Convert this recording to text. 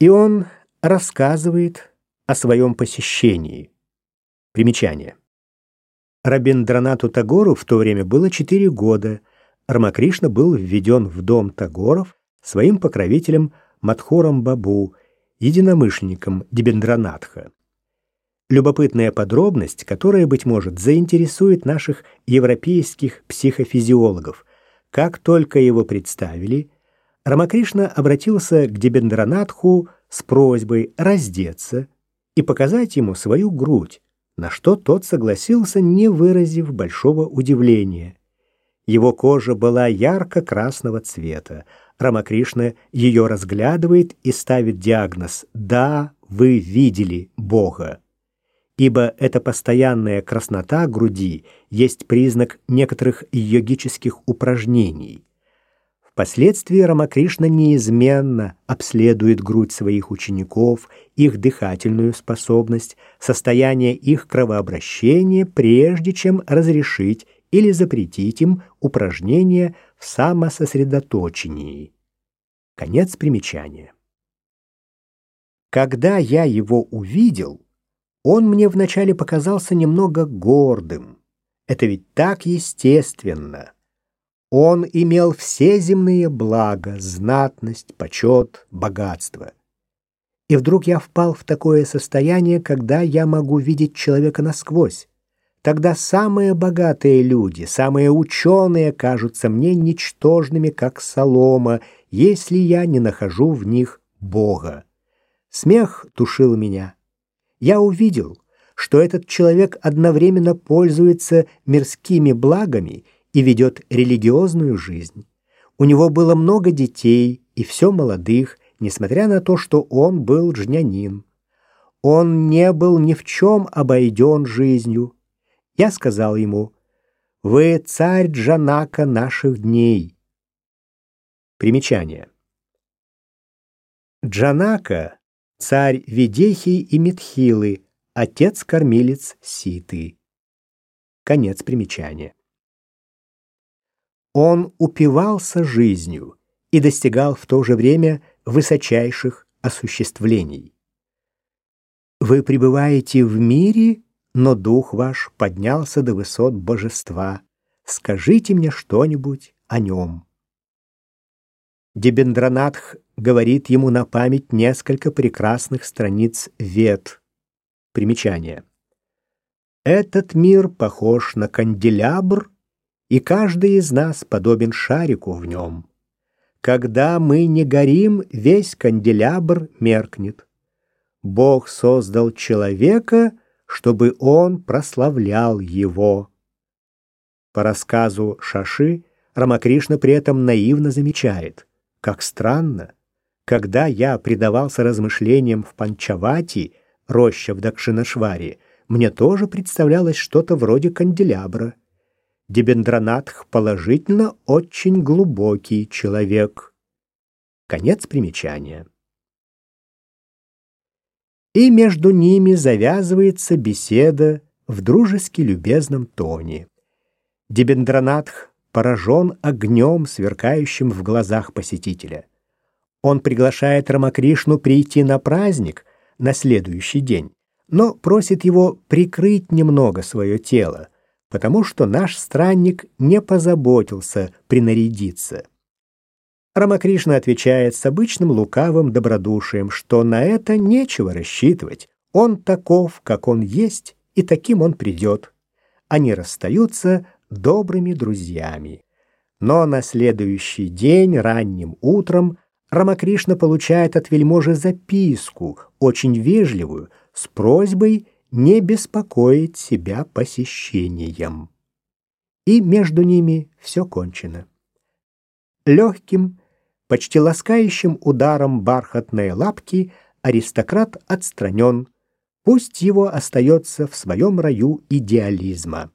И он рассказывает о своем посещении. Примечание. Рабиндранату Тагору в то время было 4 года. Рамакришна был введен в дом Тагоров своим покровителем Мадхором Бабу, единомышленником Дебендранатха. Любопытная подробность, которая, быть может, заинтересует наших европейских психофизиологов. Как только его представили, Рамакришна обратился к Дебендранатху с просьбой раздеться и показать ему свою грудь, на что тот согласился, не выразив большого удивления. Его кожа была ярко-красного цвета. Рамакришна ее разглядывает и ставит диагноз «Да, вы видели Бога» ибо эта постоянная краснота груди есть признак некоторых йогических упражнений. Впоследствии Рамакришна неизменно обследует грудь своих учеников, их дыхательную способность, состояние их кровообращения, прежде чем разрешить или запретить им упражнения в самососредоточении. Конец примечания. Когда я его увидел, он мне вначале показался немного гордым. Это ведь так естественно. Он имел все земные блага, знатность, почет, богатство. И вдруг я впал в такое состояние, когда я могу видеть человека насквозь. Тогда самые богатые люди, самые ученые кажутся мне ничтожными, как солома, если я не нахожу в них Бога. Смех тушил меня я увидел, что этот человек одновременно пользуется мирскими благами и ведет религиозную жизнь. У него было много детей, и все молодых, несмотря на то, что он был джнянин. Он не был ни в чем обойден жизнью. Я сказал ему, «Вы царь Джанака наших дней». Примечание. Джанака царь Ведехи и Митхилы, отец-кормилец Ситы. Конец примечания. Он упивался жизнью и достигал в то же время высочайших осуществлений. Вы пребываете в мире, но дух ваш поднялся до высот божества. Скажите мне что-нибудь о нем. Дебендранатх говорит ему на память несколько прекрасных страниц Вет. Примечание. Этот мир похож на канделябр, и каждый из нас подобен шарику в нем. Когда мы не горим, весь канделябр меркнет. Бог создал человека, чтобы он прославлял его. По рассказу Шаши Рамакришна при этом наивно замечает. Как странно, когда я предавался размышлениям в Панчавати, роща в Дакшинашваре, мне тоже представлялось что-то вроде канделябра. Дебендранатх положительно очень глубокий человек. Конец примечания. И между ними завязывается беседа в дружески любезном тоне. Дебендранатх поражен огнем, сверкающим в глазах посетителя. Он приглашает Рамакришну прийти на праздник на следующий день, но просит его прикрыть немного свое тело, потому что наш странник не позаботился принарядиться. Рамакришна отвечает с обычным лукавым добродушием, что на это нечего рассчитывать. Он таков, как он есть, и таким он придет. Они расстаются добрыми друзьями. Но на следующий день ранним утром Рамакришна получает от вельможи записку, очень вежливую, с просьбой не беспокоить себя посещением. И между ними все кончено. Легким, почти ласкающим ударом бархатной лапки аристократ отстранен, пусть его остается в своем раю идеализма.